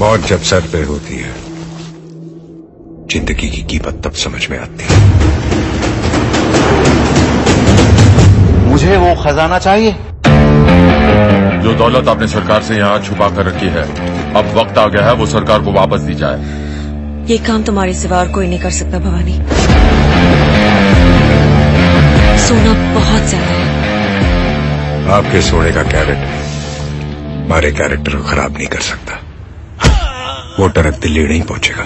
मौत जब सर पे होती है ज़िंदगी की कीमत तब समझ में आती है। मुझे वो खजाना चाहिए? जो दौलत आपने सरकार से यहाँ छुपा कर रखी है अब वक्त आ गया है वो सरकार को वापस दी जाए। ये काम तुम्हारे सिवा और कोई नहीं कर सकता भवानी। सोना बहुत ज़्यादा है। आपके सोने का कैरेट हमारे कैरेक्टर को खराब नहीं कर सकता। वो ट्रक दिल्ली नहीं पहुंचेगा।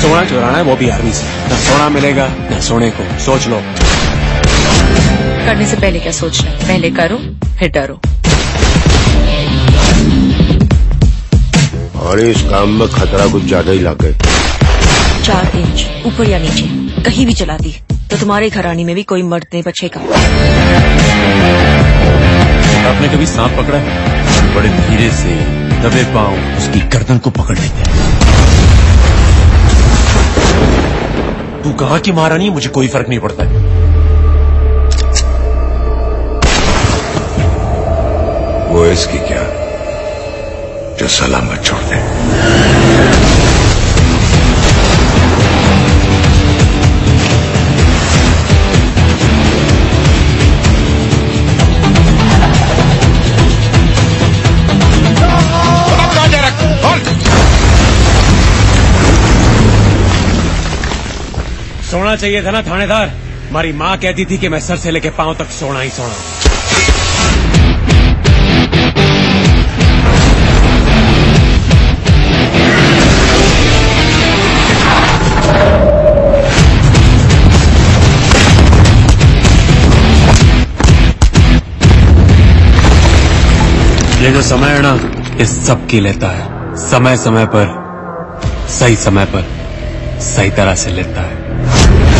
सोना चुराना है वो भी आर्मी से। न सोना मिलेगा न सोने को। सोच लो। करने से पहले क्या सोचना है? पहले करो फिर डरो। और इस काम में खतरा कुछ ज़्यादा ही लग गए चार इंच ऊपर या नीचे कहीं भी चला दी तो तुम्हारे घरानी में भी कोई मर्द नहीं बचेगा। आपने कभी सांप पकड़ा है? बड़े धीरे से। दबे पाँव उसकी गर्दन को पकड़ लेते हैं। तू कहाँ की महारानी? मुझे कोई फ़र्क नहीं पड़ता। है वो इसकी क्या? जो सलामत छोड़ दे। सोना चाहिए था ना, थानेदार? हमारी माँ कहती थी कि मैं सर से लेके पाँव तक सोना ही सोना। ये जो समय है ना इस सब की लेता है। समय समय पर, सही समय पर। सही तरह से लेता है।